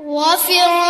وفرعون